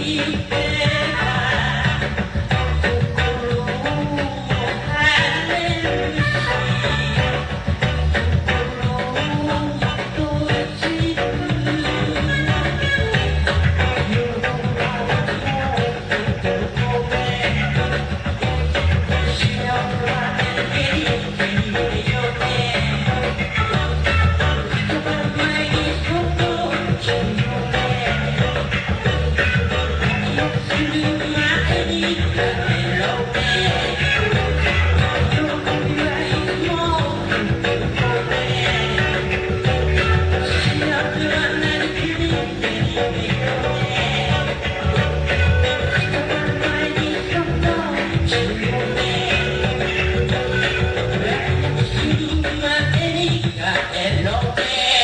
You. Yeah.